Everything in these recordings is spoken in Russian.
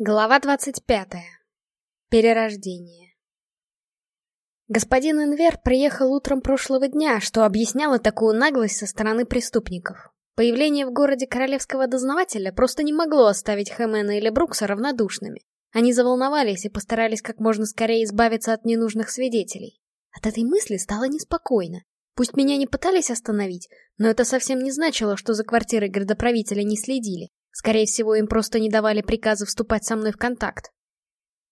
Глава 25. Перерождение. Господин Инвер приехал утром прошлого дня, что объясняло такую наглость со стороны преступников. Появление в городе королевского дознавателя просто не могло оставить Хэмена или Брукса равнодушными. Они заволновались и постарались как можно скорее избавиться от ненужных свидетелей. От этой мысли стало неспокойно. Пусть меня не пытались остановить, но это совсем не значило, что за квартирой градоправителя не следили. Скорее всего, им просто не давали приказа вступать со мной в контакт.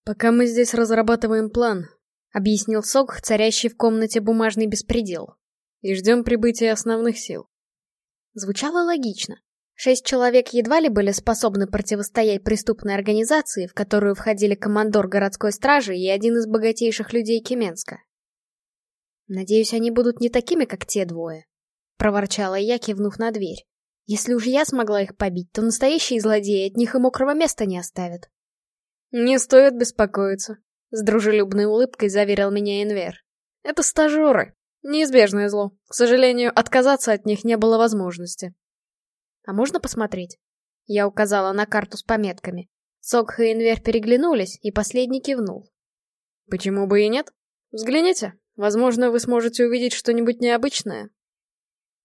«Пока мы здесь разрабатываем план», — объяснил Сок, царящий в комнате бумажный беспредел. «И ждем прибытия основных сил». Звучало логично. Шесть человек едва ли были способны противостоять преступной организации, в которую входили командор городской стражи и один из богатейших людей Кеменска. «Надеюсь, они будут не такими, как те двое», — проворчала я, кивнув на дверь. Если уж я смогла их побить, то настоящие злодеи от них и мокрого места не оставят. «Не стоит беспокоиться», — с дружелюбной улыбкой заверил меня Инвер. «Это стажеры. Неизбежное зло. К сожалению, отказаться от них не было возможности». «А можно посмотреть?» Я указала на карту с пометками. Сокха и Инвер переглянулись, и последний кивнул. «Почему бы и нет? Взгляните. Возможно, вы сможете увидеть что-нибудь необычное».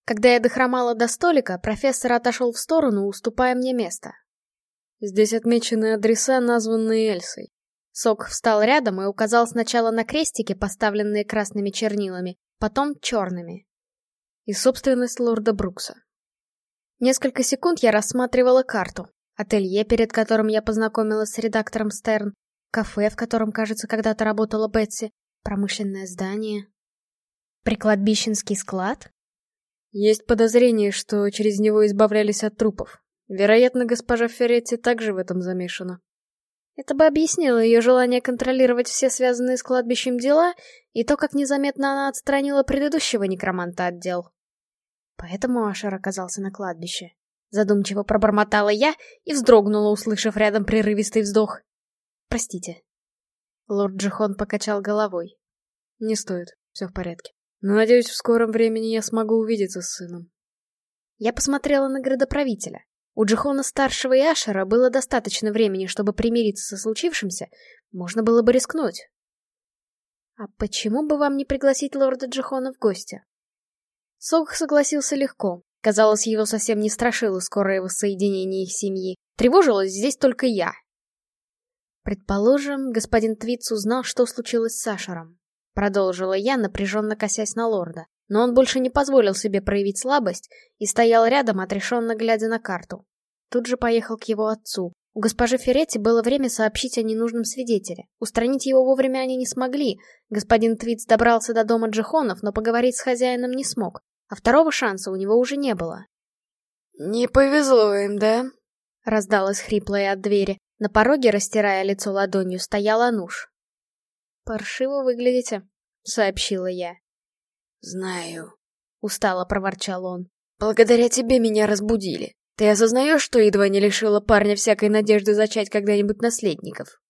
Когда я дохромала до столика, профессор отошел в сторону, уступая мне место. Здесь отмечены адреса, названные Эльсой. Сок встал рядом и указал сначала на крестики, поставленные красными чернилами, потом черными. И собственность лорда Брукса. Несколько секунд я рассматривала карту. Ателье, перед которым я познакомилась с редактором Стерн, кафе, в котором, кажется, когда-то работала Бетси, промышленное здание. Прикладбищенский склад? Есть подозрение, что через него избавлялись от трупов. Вероятно, госпожа Ферретти также в этом замешана. Это бы объяснило ее желание контролировать все связанные с кладбищем дела и то, как незаметно она отстранила предыдущего некроманта от дел. Поэтому Ашер оказался на кладбище. Задумчиво пробормотала я и вздрогнула, услышав рядом прерывистый вздох. «Простите». Лорд Джихон покачал головой. «Не стоит, все в порядке». Но надеюсь, в скором времени я смогу увидеться с сыном. Я посмотрела на градоправителя. У Джихона-старшего и Ашера было достаточно времени, чтобы примириться со случившимся, можно было бы рискнуть. А почему бы вам не пригласить лорда Джихона в гости? Сог согласился легко. Казалось, его совсем не страшило скорое воссоединение их семьи. Тревожилась здесь только я. Предположим, господин Твиц узнал, что случилось с Сашером. Продолжила я, напряженно косясь на лорда. Но он больше не позволил себе проявить слабость и стоял рядом, отрешенно глядя на карту. Тут же поехал к его отцу. У госпожи Феретти было время сообщить о ненужном свидетеле. Устранить его вовремя они не смогли. Господин Твитс добрался до дома Джихонов, но поговорить с хозяином не смог. А второго шанса у него уже не было. «Не повезло им, да?» Раздалось хриплое от двери. На пороге, растирая лицо ладонью, стоял Ануш. «Паршиво выглядите», — сообщила я. «Знаю», — устало проворчал он. «Благодаря тебе меня разбудили. Ты осознаешь, что едва не лишила парня всякой надежды зачать когда-нибудь наследников?»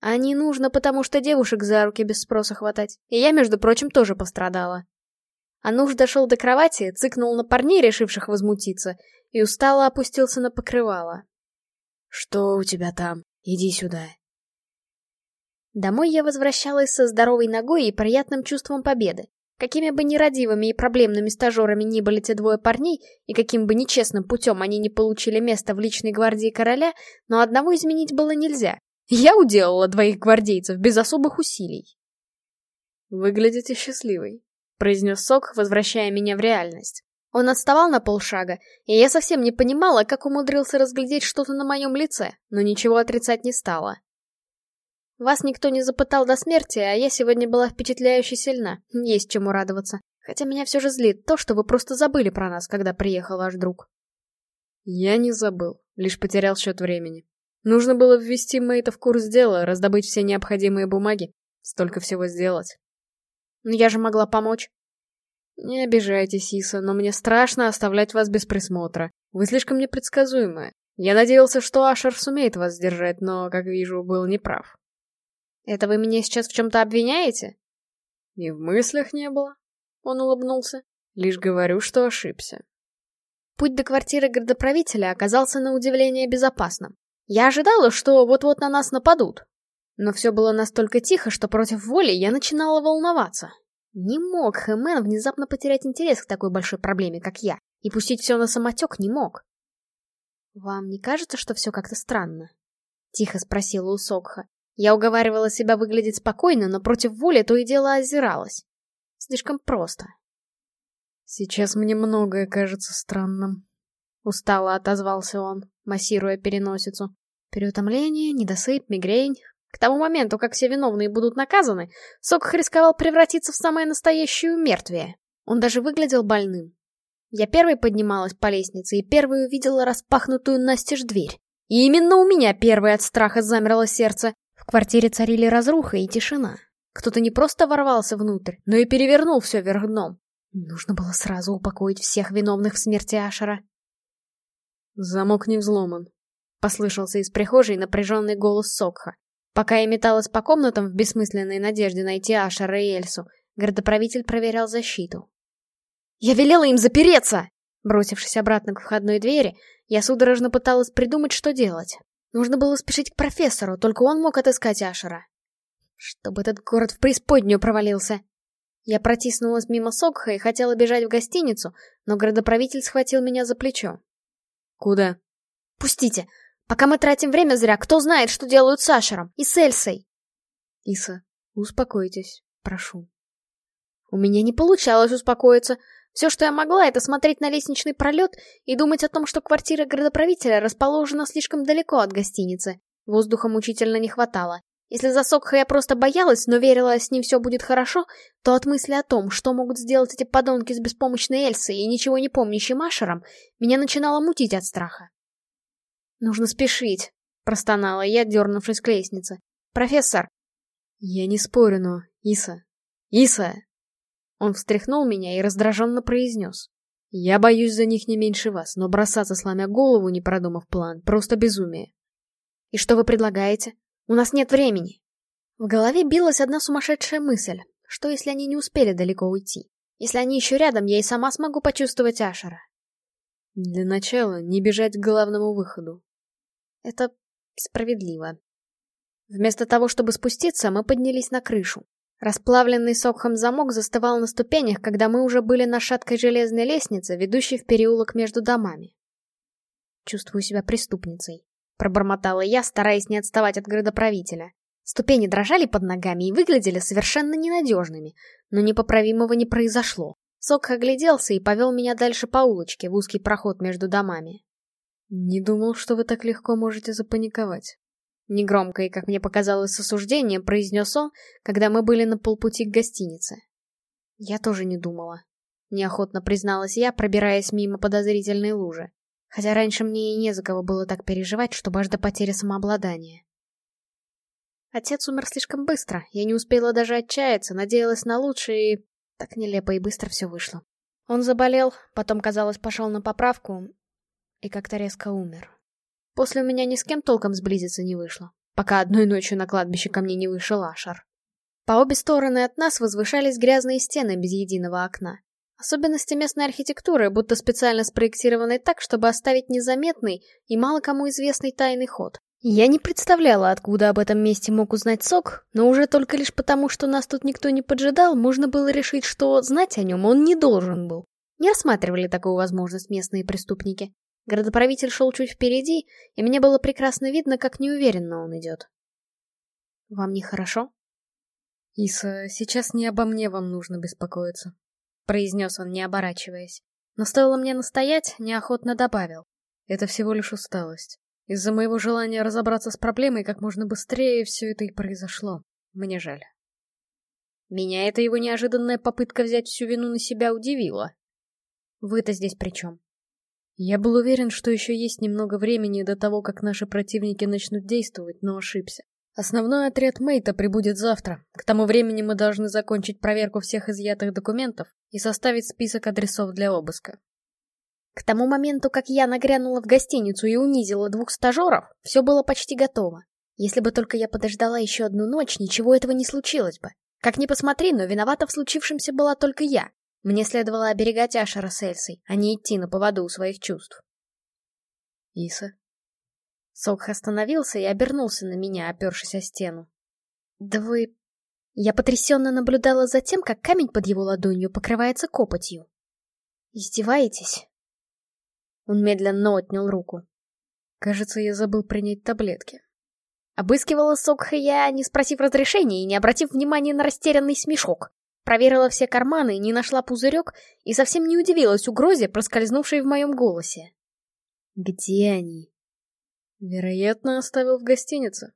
«А не нужно, потому что девушек за руки без спроса хватать. И я, между прочим, тоже пострадала». Ануш дошел до кровати, цыкнул на парней, решивших возмутиться, и устало опустился на покрывало. «Что у тебя там? Иди сюда». Домой я возвращалась со здоровой ногой и приятным чувством победы. Какими бы нерадивыми и проблемными стажерами ни были те двое парней, и каким бы нечестным путем они не получили место в личной гвардии короля, но одного изменить было нельзя. Я уделала двоих гвардейцев без особых усилий. «Выглядите счастливой», — произнес Сок, возвращая меня в реальность. Он отставал на полшага, и я совсем не понимала, как умудрился разглядеть что-то на моем лице, но ничего отрицать не стала. Вас никто не запытал до смерти, а я сегодня была впечатляюще сильна. Есть чему радоваться. Хотя меня все же злит то, что вы просто забыли про нас, когда приехал ваш друг. Я не забыл, лишь потерял счет времени. Нужно было ввести Мэйта в курс дела, раздобыть все необходимые бумаги. Столько всего сделать. Но я же могла помочь. Не обижайтесь, Иса, но мне страшно оставлять вас без присмотра. Вы слишком непредсказуемая. Я надеялся, что Ашер сумеет вас сдержать, но, как вижу, был неправ. Это вы меня сейчас в чем-то обвиняете? И в мыслях не было. Он улыбнулся. Лишь говорю, что ошибся. Путь до квартиры городоправителя оказался на удивление безопасным. Я ожидала, что вот-вот на нас нападут. Но все было настолько тихо, что против воли я начинала волноваться. Не мог Хэмен внезапно потерять интерес к такой большой проблеме, как я, и пустить все на самотек не мог. «Вам не кажется, что все как-то странно?» — тихо спросила у Сокха. Я уговаривала себя выглядеть спокойно, но против воли то и дело озиралась. Слишком просто. «Сейчас мне многое кажется странным», — устало отозвался он, массируя переносицу. Переутомление, недосып, мигрень. К тому моменту, как все виновные будут наказаны, Сокх рисковал превратиться в самое настоящее мертвие. Он даже выглядел больным. Я первой поднималась по лестнице и первой увидела распахнутую настежь дверь. И именно у меня первой от страха замерло сердце. В квартире царили разруха и тишина. Кто-то не просто ворвался внутрь, но и перевернул все вверх дном. Нужно было сразу упокоить всех виновных в смерти Ашера. «Замок не взломан», — послышался из прихожей напряженный голос Сокха. Пока я металась по комнатам в бессмысленной надежде найти Ашера и Эльсу, городоправитель проверял защиту. «Я велела им запереться!» Бросившись обратно к входной двери, я судорожно пыталась придумать, что делать. Нужно было спешить к профессору, только он мог отыскать Ашера. Чтобы этот город в преисподнюю провалился. Я протиснулась мимо Сокха и хотела бежать в гостиницу, но городоправитель схватил меня за плечо. «Куда?» «Пустите! Пока мы тратим время зря, кто знает, что делают с Ашером и с Эльсой?» «Иса, успокойтесь, прошу». У меня не получалось успокоиться. Все, что я могла, это смотреть на лестничный пролет и думать о том, что квартира градоправителя расположена слишком далеко от гостиницы. Воздуха мучительно не хватало. Если за Сокха я просто боялась, но верила, с ним все будет хорошо, то от мысли о том, что могут сделать эти подонки с беспомощной Эльсой и ничего не помнящим Ашером, меня начинало мутить от страха. «Нужно спешить», — простонала я, дернувшись к лестнице. «Профессор!» «Я не спорю, но... Иса! Иса!» Он встряхнул меня и раздраженно произнес. «Я боюсь за них не меньше вас, но бросаться, сломя голову, не продумав план, просто безумие». «И что вы предлагаете? У нас нет времени». В голове билась одна сумасшедшая мысль. Что, если они не успели далеко уйти? Если они еще рядом, я и сама смогу почувствовать Ашера. Для начала не бежать к главному выходу. Это справедливо. Вместо того, чтобы спуститься, мы поднялись на крышу. Расплавленный сокхом замок застывал на ступенях, когда мы уже были на шаткой железной лестнице, ведущей в переулок между домами. Чувствую себя преступницей. Пробормотала я, стараясь не отставать от градоправителя. Ступени дрожали под ногами и выглядели совершенно ненадежными, но непоправимого не произошло. Сок огляделся и повел меня дальше по улочке, в узкий проход между домами. «Не думал, что вы так легко можете запаниковать», Негромко и, как мне показалось, с осуждением произнес он, когда мы были на полпути к гостинице. Я тоже не думала. Неохотно призналась я, пробираясь мимо подозрительной лужи. Хотя раньше мне и не за кого было так переживать, чтобы аж до потери самообладания. Отец умер слишком быстро, я не успела даже отчаяться, надеялась на лучшее и... Так нелепо и быстро все вышло. Он заболел, потом, казалось, пошел на поправку и как-то резко умер. После у меня ни с кем толком сблизиться не вышло, пока одной ночью на кладбище ко мне не вышел Ашар. По обе стороны от нас возвышались грязные стены без единого окна. Особенности местной архитектуры, будто специально спроектированной так, чтобы оставить незаметный и мало кому известный тайный ход. Я не представляла, откуда об этом месте мог узнать Сок, но уже только лишь потому, что нас тут никто не поджидал, можно было решить, что знать о нем он не должен был. Не рассматривали такую возможность местные преступники. Городоправитель шел чуть впереди, и мне было прекрасно видно, как неуверенно он идет. «Вам нехорошо?» «Иса, сейчас не обо мне вам нужно беспокоиться», — произнес он, не оборачиваясь. Но стоило мне настоять, неохотно добавил. «Это всего лишь усталость. Из-за моего желания разобраться с проблемой как можно быстрее все это и произошло. Мне жаль». Меня эта его неожиданная попытка взять всю вину на себя удивила. «Вы-то здесь при чем?» Я был уверен, что еще есть немного времени до того, как наши противники начнут действовать, но ошибся. Основной отряд Мейта прибудет завтра. К тому времени мы должны закончить проверку всех изъятых документов и составить список адресов для обыска. К тому моменту, как я нагрянула в гостиницу и унизила двух стажеров, все было почти готово. Если бы только я подождала еще одну ночь, ничего этого не случилось бы. Как ни посмотри, но виновата в случившемся была только я. Мне следовало оберегать Ашера с Эльсой, а не идти на поводу у своих чувств. Иса? Сокх остановился и обернулся на меня, опершись о стену. «Да вы...» Я потрясенно наблюдала за тем, как камень под его ладонью покрывается копотью. «Издеваетесь?» Он медленно отнял руку. Кажется, я забыл принять таблетки. Обыскивала Сокха я, не спросив разрешения и не обратив внимания на растерянный смешок. Проверила все карманы, не нашла пузырек и совсем не удивилась угрозе, проскользнувшей в моем голосе. «Где они?» «Вероятно, оставил в гостинице».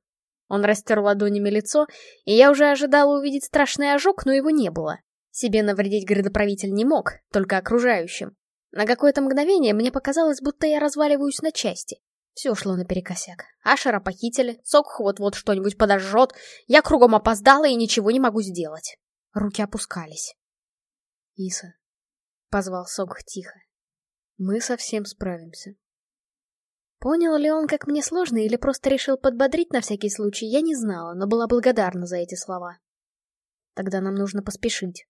Он растер ладонями лицо, и я уже ожидала увидеть страшный ожог, но его не было. Себе навредить градоправитель не мог, только окружающим. На какое-то мгновение мне показалось, будто я разваливаюсь на части. Все шло наперекосяк. Ашера похитили, Сокх вот-вот что-нибудь подожжет, я кругом опоздала и ничего не могу сделать. Руки опускались. «Иса», — позвал Сокх тихо, — «мы совсем справимся». Понял ли он, как мне сложно, или просто решил подбодрить на всякий случай, я не знала, но была благодарна за эти слова. Тогда нам нужно поспешить.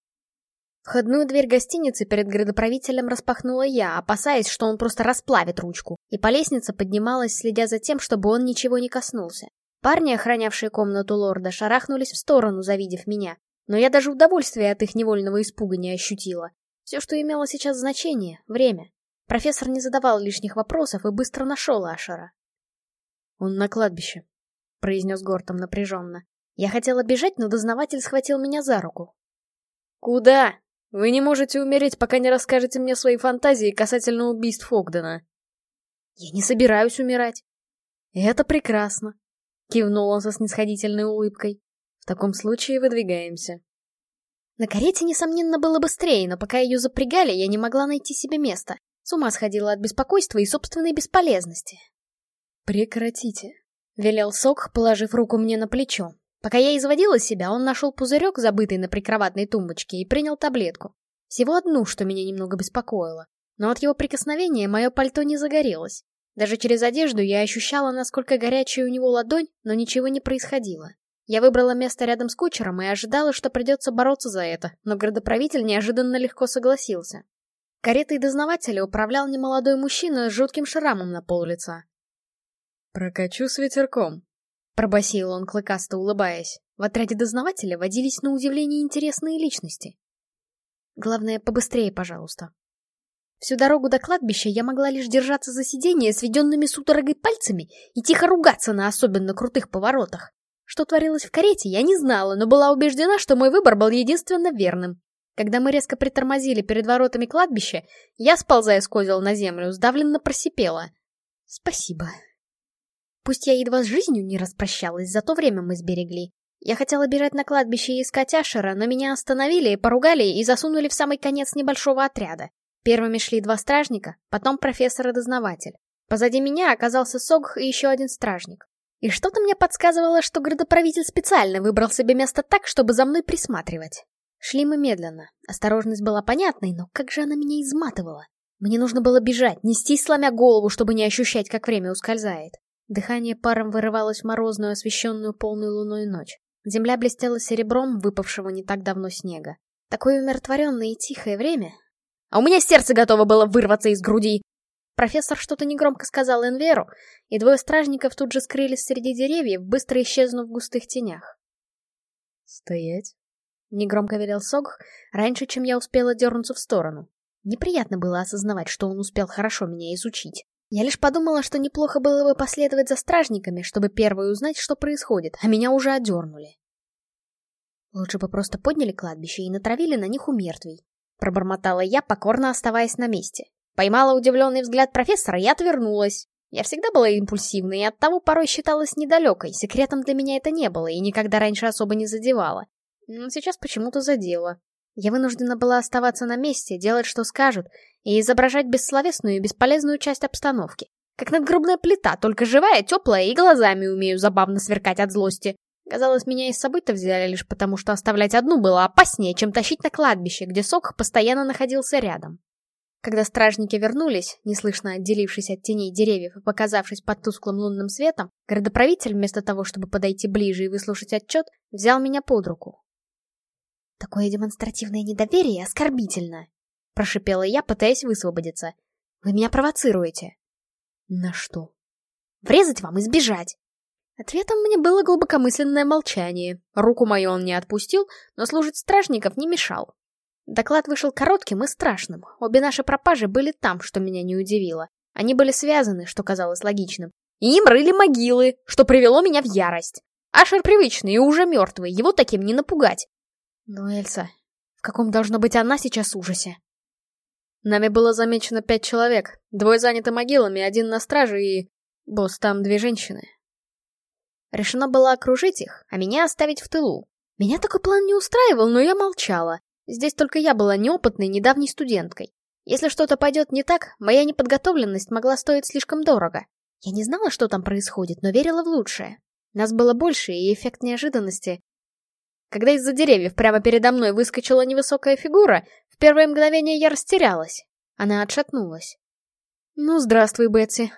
Входную дверь гостиницы перед градоправителем распахнула я, опасаясь, что он просто расплавит ручку, и по лестнице поднималась, следя за тем, чтобы он ничего не коснулся. Парни, охранявшие комнату лорда, шарахнулись в сторону, завидев меня, но я даже удовольствия от их невольного испуга не ощутила. Все, что имело сейчас значение — время. Профессор не задавал лишних вопросов и быстро нашел Ашера. «Он на кладбище», — произнес Гортом напряженно. Я хотела бежать, но дознаватель схватил меня за руку. «Куда?» Вы не можете умереть, пока не расскажете мне свои фантазии касательно убийств Огдена. Я не собираюсь умирать. Это прекрасно. Кивнул он со снисходительной улыбкой. В таком случае выдвигаемся. На карете, несомненно, было быстрее, но пока ее запрягали, я не могла найти себе места. С ума сходила от беспокойства и собственной бесполезности. «Прекратите», — велел Сок, положив руку мне на плечо. Пока я изводила себя, он нашел пузырек, забытый на прикроватной тумбочке, и принял таблетку. Всего одну, что меня немного беспокоило. Но от его прикосновения мое пальто не загорелось. Даже через одежду я ощущала, насколько горячая у него ладонь, но ничего не происходило. Я выбрала место рядом с кучером и ожидала, что придется бороться за это, но градоправитель неожиданно легко согласился. Каретой дознавателя управлял немолодой мужчина с жутким шрамом на пол лица. «Прокачу с ветерком», Пробасил он, клыкасто улыбаясь. В отряде дознавателя водились на удивление интересные личности. Главное, побыстрее, пожалуйста. Всю дорогу до кладбища я могла лишь держаться за сиденье сведенными судорогой пальцами и тихо ругаться на особенно крутых поворотах. Что творилось в карете, я не знала, но была убеждена, что мой выбор был единственно верным. Когда мы резко притормозили перед воротами кладбища, я, сползая с козел на землю, сдавленно просипела. «Спасибо». Пусть я едва с жизнью не распрощалась, за то время мы сберегли. Я хотела бежать на кладбище и искать Ашера, но меня остановили, поругали и засунули в самый конец небольшого отряда. Первыми шли два стражника, потом профессор и дознаватель. Позади меня оказался Согх и еще один стражник. И что-то мне подсказывало, что градоправитель специально выбрал себе место так, чтобы за мной присматривать. Шли мы медленно. Осторожность была понятной, но как же она меня изматывала. Мне нужно было бежать, нестись, сломя голову, чтобы не ощущать, как время ускользает. Дыхание паром вырывалось в морозную, освещенную полной луной ночь. Земля блестела серебром выпавшего не так давно снега. Такое умиротворенное и тихое время. А у меня сердце готово было вырваться из груди. Профессор что-то негромко сказал Энверу, и двое стражников тут же скрылись среди деревьев, быстро исчезнув в густых тенях. «Стоять!» — негромко велел Согх, раньше, чем я успела дернуться в сторону. Неприятно было осознавать, что он успел хорошо меня изучить. Я лишь подумала, что неплохо было бы последовать за стражниками, чтобы первой узнать, что происходит, а меня уже одернули. Лучше бы просто подняли кладбище и натравили на них у мертвей. Пробормотала я, покорно оставаясь на месте. Поймала удивленный взгляд профессора и отвернулась. Я всегда была импульсивной и оттого порой считалась недалекой, секретом для меня это не было и никогда раньше особо не задевала. Но сейчас почему-то задело. Я вынуждена была оставаться на месте, делать, что скажут, и изображать бессловесную и бесполезную часть обстановки. Как надгробная плита, только живая, теплая и глазами умею забавно сверкать от злости. Казалось, меня из собой-то взяли лишь потому, что оставлять одну было опаснее, чем тащить на кладбище, где сок постоянно находился рядом. Когда стражники вернулись, неслышно отделившись от теней деревьев и показавшись под тусклым лунным светом, городоправитель, вместо того, чтобы подойти ближе и выслушать отчет, взял меня под руку. Такое демонстративное недоверие оскорбительно, прошипела я, пытаясь высвободиться. Вы меня провоцируете. На что? Врезать вам и сбежать!» Ответом мне было глубокомысленное молчание. Руку мою он не отпустил, но служить стражников не мешал. Доклад вышел коротким и страшным. Обе наши пропажи были там, что меня не удивило. Они были связаны, что казалось логичным. И им рыли могилы, что привело меня в ярость. Ашер привычный и уже мертвый, его таким не напугать. Но Эльса, в каком должно быть она сейчас ужасе? Нами было замечено пять человек. Двое заняты могилами, один на страже и... Босс, там две женщины. Решено было окружить их, а меня оставить в тылу. Меня такой план не устраивал, но я молчала. Здесь только я была неопытной, недавней студенткой. Если что-то пойдет не так, моя неподготовленность могла стоить слишком дорого. Я не знала, что там происходит, но верила в лучшее. Нас было больше, и эффект неожиданности... Когда из-за деревьев прямо передо мной выскочила невысокая фигура, в первое мгновение я растерялась. Она отшатнулась. «Ну, здравствуй, Бетси»,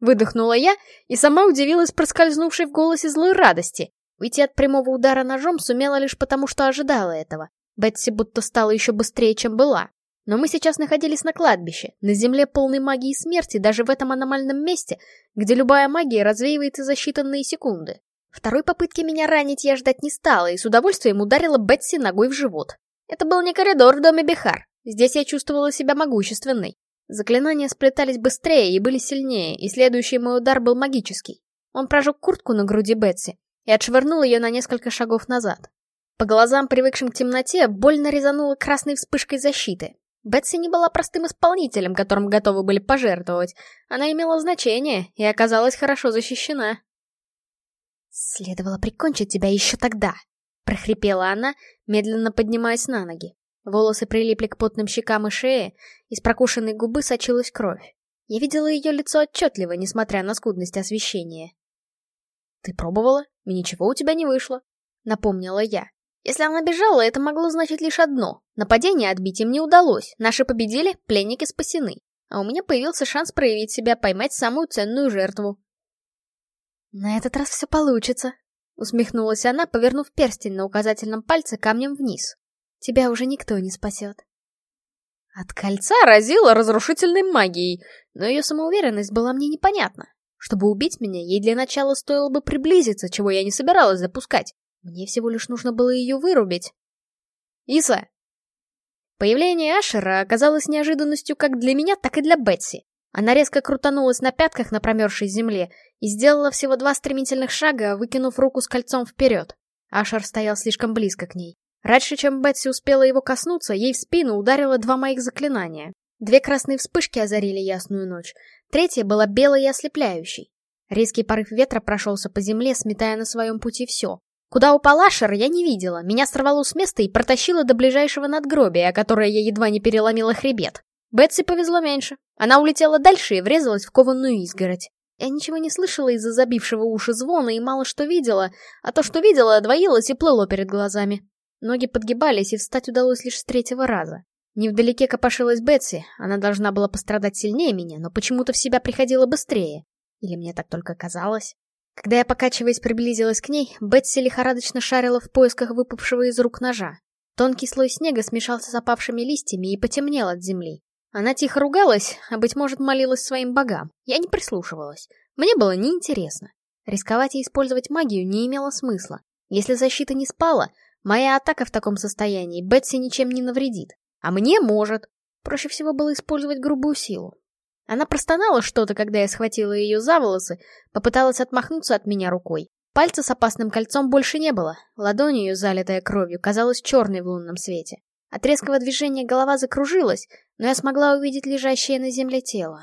Выдохнула я и сама удивилась проскользнувшей в голосе злой радости. Уйти от прямого удара ножом сумела лишь потому, что ожидала этого. Бетси будто стала еще быстрее, чем была. Но мы сейчас находились на кладбище, на земле полной магии смерти, даже в этом аномальном месте, где любая магия развеивается за считанные секунды. Второй попытки меня ранить я ждать не стала и с удовольствием ударила Бетси ногой в живот. Это был не коридор в доме Бихар. Здесь я чувствовала себя могущественной. Заклинания сплетались быстрее и были сильнее, и следующий мой удар был магический. Он прожег куртку на груди Бетси и отшвырнул ее на несколько шагов назад. По глазам, привыкшим к темноте, больно резанула красной вспышкой защиты. Бетси не была простым исполнителем, которым готовы были пожертвовать. Она имела значение и оказалась хорошо защищена. «Следовало прикончить тебя еще тогда», — прохрипела она, медленно поднимаясь на ноги. Волосы прилипли к потным щекам и шее, из прокушенной губы сочилась кровь. Я видела ее лицо отчетливо, несмотря на скудность освещения. «Ты пробовала, и ничего у тебя не вышло», — напомнила я. Если она бежала, это могло значить лишь одно. Нападение отбить им не удалось, наши победили, пленники спасены. А у меня появился шанс проявить себя, поймать самую ценную жертву. «На этот раз все получится», — усмехнулась она, повернув перстень на указательном пальце камнем вниз. Тебя уже никто не спасет. От кольца разила разрушительной магией, но ее самоуверенность была мне непонятна. Чтобы убить меня, ей для начала стоило бы приблизиться, чего я не собиралась запускать. Мне всего лишь нужно было ее вырубить. Иса! Появление Ашера оказалось неожиданностью как для меня, так и для Бетси. Она резко крутанулась на пятках на промерзшей земле и сделала всего два стремительных шага, выкинув руку с кольцом вперед. Ашер стоял слишком близко к ней. Раньше, чем Бетси успела его коснуться, ей в спину ударило два моих заклинания. Две красные вспышки озарили ясную ночь. Третья была белой и ослепляющей. Резкий порыв ветра прошелся по земле, сметая на своем пути все. Куда упал Ашер, я не видела. Меня сорвало с места и протащило до ближайшего надгробия, которое я едва не переломила хребет. Бетси повезло меньше. Она улетела дальше и врезалась в кованную изгородь. Я ничего не слышала из-за забившего уши звона и мало что видела, а то, что видела, двоилось и плыло перед глазами. Ноги подгибались, и встать удалось лишь с третьего раза. Невдалеке копошилась Бетси, она должна была пострадать сильнее меня, но почему-то в себя приходила быстрее. Или мне так только казалось? Когда я, покачиваясь, приблизилась к ней, Бетси лихорадочно шарила в поисках выпавшего из рук ножа. Тонкий слой снега смешался с опавшими листьями и потемнел от земли. Она тихо ругалась, а, быть может, молилась своим богам. Я не прислушивалась. Мне было неинтересно. Рисковать и использовать магию не имело смысла. Если защита не спала, Моя атака в таком состоянии Бетси ничем не навредит. А мне может. Проще всего было использовать грубую силу. Она простонала что-то, когда я схватила ее за волосы, попыталась отмахнуться от меня рукой. Пальца с опасным кольцом больше не было. Ладонь ее, залитая кровью, казалась черной в лунном свете. От резкого движения голова закружилась, но я смогла увидеть лежащее на земле тело.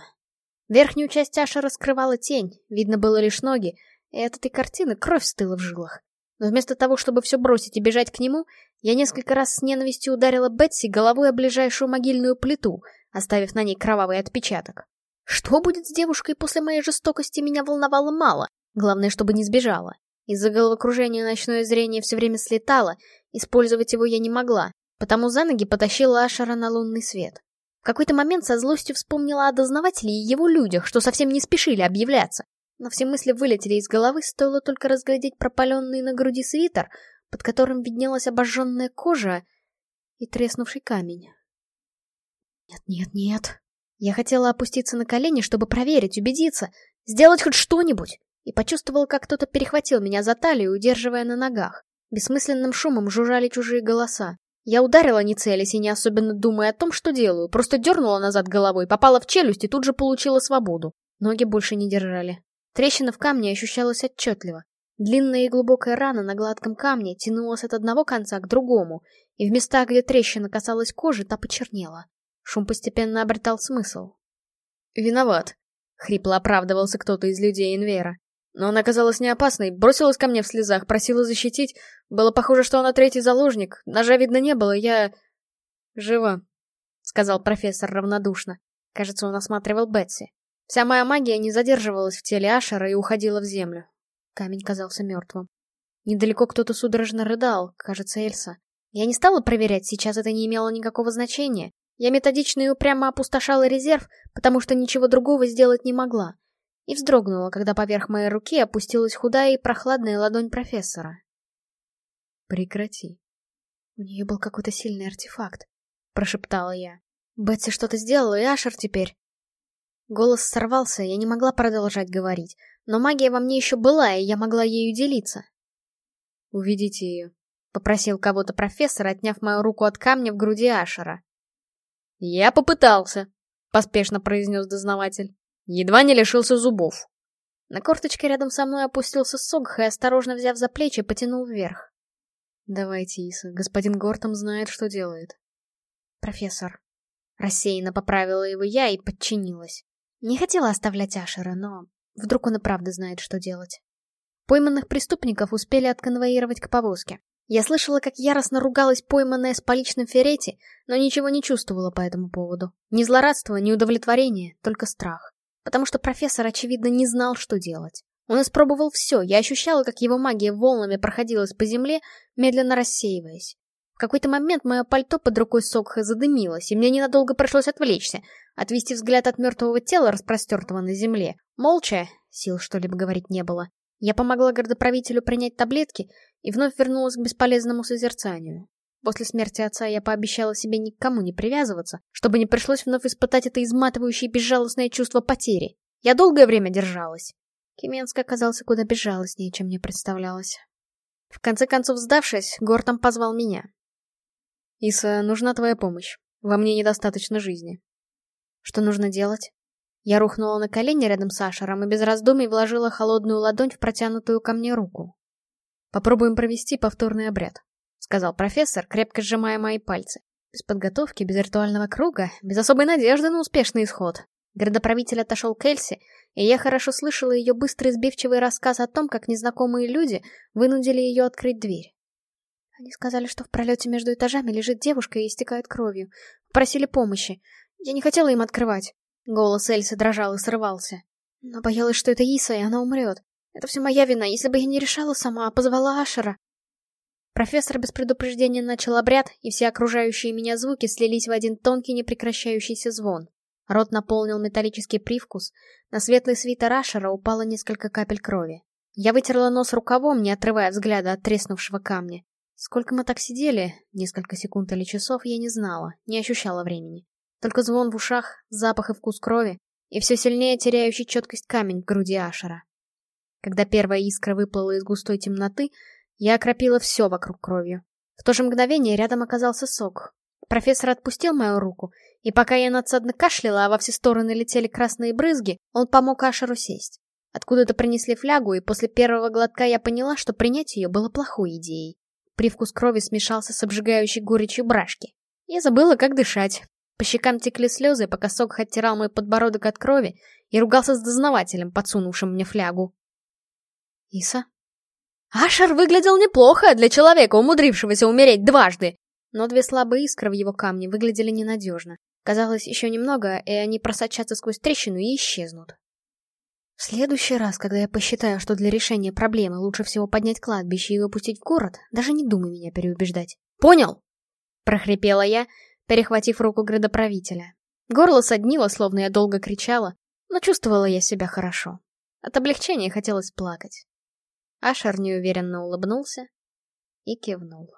Верхнюю часть Аши раскрывала тень, видно было лишь ноги, и от этой картины кровь стыла в жилах. Но вместо того, чтобы все бросить и бежать к нему, я несколько раз с ненавистью ударила Бетси головой о ближайшую могильную плиту, оставив на ней кровавый отпечаток. Что будет с девушкой после моей жестокости, меня волновало мало, главное, чтобы не сбежала. Из-за головокружения ночное зрение все время слетало, использовать его я не могла, потому за ноги потащила Ашера на лунный свет. В какой-то момент со злостью вспомнила о дознавателе и его людях, что совсем не спешили объявляться. Но все мысли вылетели из головы, стоило только разглядеть пропаленный на груди свитер, под которым виднелась обожженная кожа и треснувший камень. Нет, нет, нет. Я хотела опуститься на колени, чтобы проверить, убедиться. Сделать хоть что-нибудь! И почувствовал, как кто-то перехватил меня за талию, удерживая на ногах. Бессмысленным шумом жужжали чужие голоса. Я ударила, не целясь и не особенно думая о том, что делаю, просто дернула назад головой, попала в челюсть и тут же получила свободу. Ноги больше не держали. Трещина в камне ощущалась отчетливо. Длинная и глубокая рана на гладком камне тянулась от одного конца к другому, и в местах, где трещина касалась кожи, та почернела. Шум постепенно обретал смысл. «Виноват», — хрипло оправдывался кто-то из людей Инвера. Но она оказалась не опасной, бросилась ко мне в слезах, просила защитить. Было похоже, что она третий заложник. Ножа видно не было, я... «Жива», — сказал профессор равнодушно. Кажется, он осматривал Бетси. Вся моя магия не задерживалась в теле Ашера и уходила в землю. Камень казался мертвым. Недалеко кто-то судорожно рыдал, кажется, Эльса. Я не стала проверять, сейчас это не имело никакого значения. Я методично и упрямо опустошала резерв, потому что ничего другого сделать не могла и вздрогнула, когда поверх моей руки опустилась худая и прохладная ладонь профессора. «Прекрати». «У нее был какой-то сильный артефакт», — прошептала я. «Бетси что-то сделала, и Ашер теперь...» Голос сорвался, я не могла продолжать говорить, но магия во мне еще была, и я могла ею делиться. «Уведите ее», — попросил кого-то профессор, отняв мою руку от камня в груди Ашера. «Я попытался», — поспешно произнес дознаватель. Едва не лишился зубов. На корточке рядом со мной опустился Согх и, осторожно взяв за плечи, потянул вверх. «Давайте, Иса, господин Гортом знает, что делает». «Профессор». Рассеянно поправила его я и подчинилась. Не хотела оставлять Ашера, но вдруг он и правда знает, что делать. Пойманных преступников успели отконвоировать к повозке. Я слышала, как яростно ругалась пойманная с поличным Феретти, но ничего не чувствовала по этому поводу. Ни злорадства, ни удовлетворения, только страх потому что профессор, очевидно, не знал, что делать. Он испробовал все, я ощущала, как его магия волнами проходилась по земле, медленно рассеиваясь. В какой-то момент мое пальто под рукой Сокха задымилось, и мне ненадолго пришлось отвлечься, отвести взгляд от мертвого тела, распростертого на земле. Молча, сил что-либо говорить не было, я помогла городоправителю принять таблетки и вновь вернулась к бесполезному созерцанию. После смерти отца я пообещала себе никому не привязываться, чтобы не пришлось вновь испытать это изматывающее безжалостное чувство потери. Я долгое время держалась. Кеменск оказался куда безжалостнее, чем мне представлялось. В конце концов, сдавшись, Гортом позвал меня. «Иса, нужна твоя помощь. Во мне недостаточно жизни». «Что нужно делать?» Я рухнула на колени рядом с Ашером и без раздумий вложила холодную ладонь в протянутую ко мне руку. «Попробуем провести повторный обряд сказал профессор, крепко сжимая мои пальцы. Без подготовки, без ритуального круга, без особой надежды на успешный исход. Городоправитель отошел к Эльсе, и я хорошо слышала ее быстрый сбивчивый рассказ о том, как незнакомые люди вынудили ее открыть дверь. Они сказали, что в пролете между этажами лежит девушка и истекает кровью. Просили помощи. Я не хотела им открывать. Голос Эльсы дрожал и срывался. Но боялась, что это Иса, и она умрет. Это все моя вина, если бы я не решала сама, а позвала Ашера. Профессор без предупреждения начал обряд, и все окружающие меня звуки слились в один тонкий непрекращающийся звон. Рот наполнил металлический привкус, на светлый свитер Ашера упало несколько капель крови. Я вытерла нос рукавом, не отрывая взгляда от треснувшего камня. Сколько мы так сидели, несколько секунд или часов, я не знала, не ощущала времени. Только звон в ушах, запах и вкус крови, и все сильнее теряющий четкость камень в груди Ашера. Когда первая искра выплыла из густой темноты, я окропила все вокруг кровью. В то же мгновение рядом оказался сок. Профессор отпустил мою руку, и пока я надсадно кашляла, а во все стороны летели красные брызги, он помог Ашеру сесть. Откуда-то принесли флягу, и после первого глотка я поняла, что принять ее было плохой идеей. Привкус крови смешался с обжигающей горечью брашки. Я забыла, как дышать. По щекам текли слезы, пока сок оттирал мой подбородок от крови и ругался с дознавателем, подсунувшим мне флягу. «Иса?» Ашер выглядел неплохо для человека, умудрившегося умереть дважды. Но две слабые искры в его камне выглядели ненадежно. Казалось, еще немного, и они просочатся сквозь трещину и исчезнут. В следующий раз, когда я посчитаю, что для решения проблемы лучше всего поднять кладбище и выпустить в город, даже не думай меня переубеждать. Понял? прохрипела я, перехватив руку градоправителя. Горло соднило, словно я долго кричала, но чувствовала я себя хорошо. От облегчения хотелось плакать. Ашер неуверенно улыбнулся и кивнул.